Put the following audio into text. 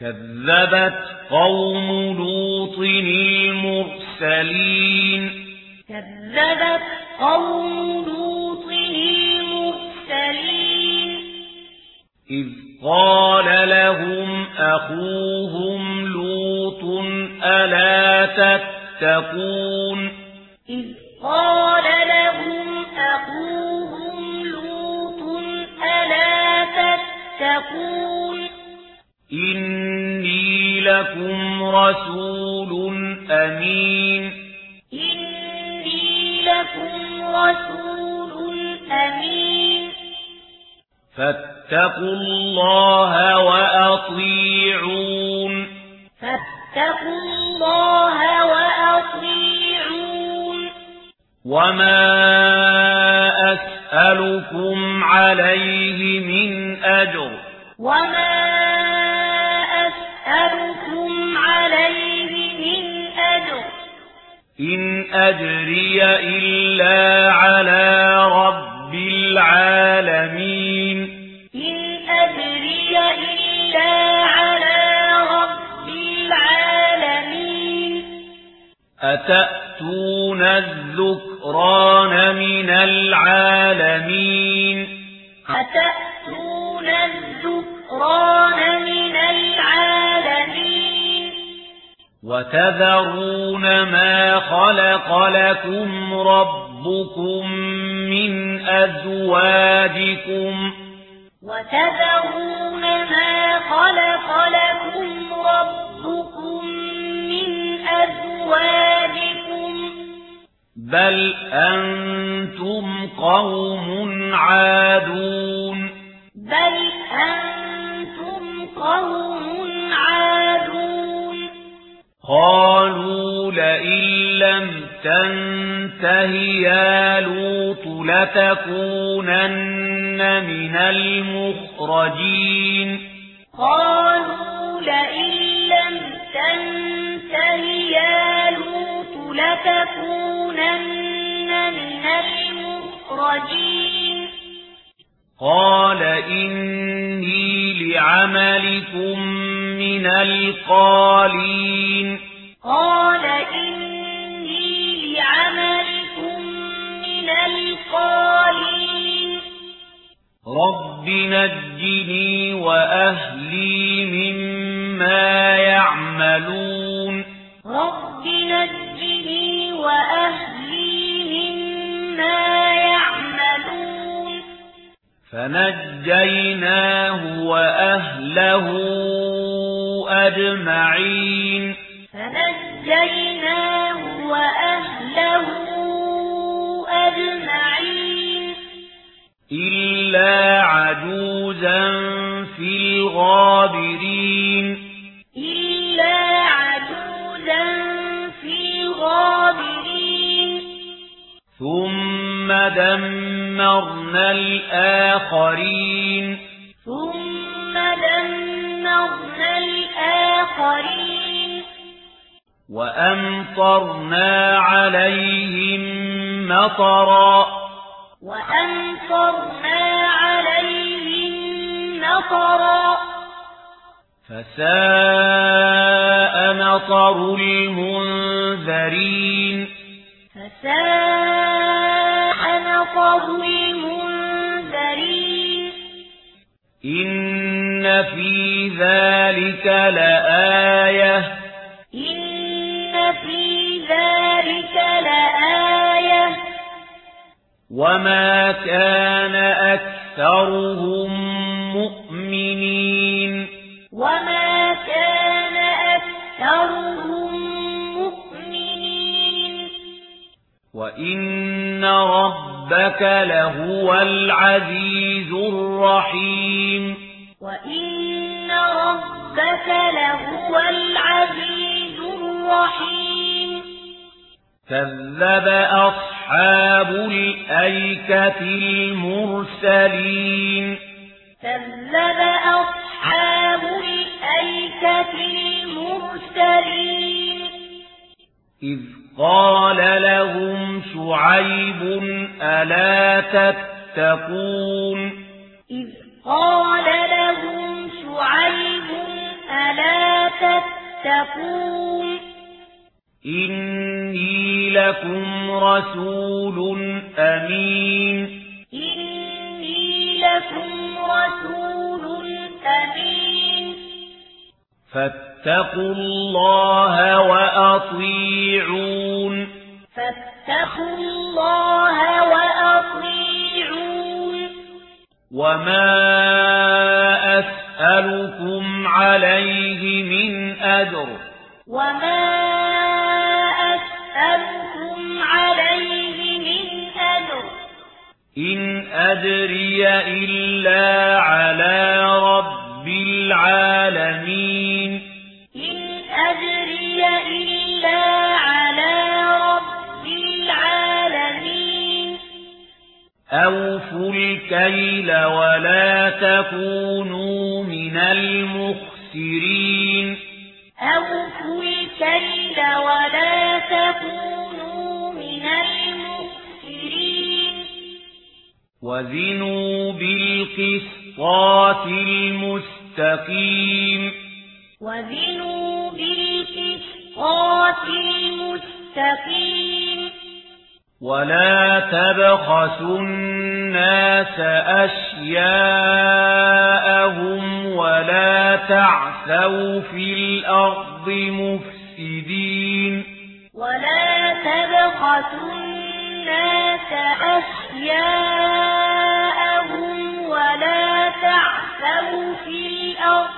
كذبت قوم لوط المرسلين. كذبت قوم لوط المرسلين. إذ قال لهم أخوهم لوط ألا تتقون؟ إذ قال لهم أخوهم لوط ألا تتقون؟ إني لكم رسول أمين إني لكم رسول أمين فاتقوا الله وأطيعون فاتقوا الله وأطيعون وما أسألكم عليه من أجر وما إن أجري إلا على رب العالمين إن أجري إلا على رب العالمين أتأتون الذكران من العالمين أتأتون الذكران وتذرون ما خلق لكم ربكم من أزواجكم وتذرون ما خلق لكم ربكم من أزواجكم بل أنتم قوم عادون بل أنتم قوم قالوا لئن لم تنتهي يا لوط لتكونن من المخرجين. قالوا لئن لم تنتهي يا لوط لتكونن من المخرجين. قال إني لعملكم من القالين. قال إني لعملكم من القالين. رب نجني وأهلي مما يعملون. رب نجني وأهلي مما يعملون. فنجيناه وأهله أجمعين. فنجيناه وأهله أجمعين. إلا عجوزا في الغابرين. إلا عجوزا في الغابرين. ثم دمرنا الآخرين. ثم دمرنا وأمطرنا عليهم مطرا. وأمطرنا عليهم مطرا. فساء مطر المنذرين. فساء مطر المنذرين. إن في ذلك لآية إن في ذلك لآية وما كان أكثرهم مؤمنين وما كان أكثرهم مؤمنين وإن ربك لهو العزيز الرحيم وَإِنَّ رَبَّكَ لَهُوَ الْعَزِيزُ الرَّحِيمُ كَذَّبَ أَصْحَابُ الْأَيْكَةِ الْمُرْسَلِينَ كَذَّبَ أَصْحَابُ الْأَيْكَةِ الْمُرْسَلِينَ إِذْ قَالَ لَهُمْ شُعَيْبٌ أَلَا تَتَّقُونَ إِذْ قال لهم شعيب ألا تتقون؟ إني لكم رسول أمين. إني لكم رسول أمين. فاتقوا الله وأطيعون. فاتقوا الله وأطيعون. وما أسألكم عليه من أجر. وما أسألكم عليه من أجر. إن أدري إلا على رب العالمين. إن أدري إلا على رب العالمين. أوفوا الكيل ولا تكونوا المخسرين. أوفوا الكيل ولا تكونوا من المخسرين. وزنوا بالقسطات المستقيم. وزنوا بالقسطات المستقيم. ولا تبخسوا الناس أشياءهم ولا تعثوا في الأرض مفسدين ولا تبخسوا الناس أشياءهم ولا تعثوا في الأرض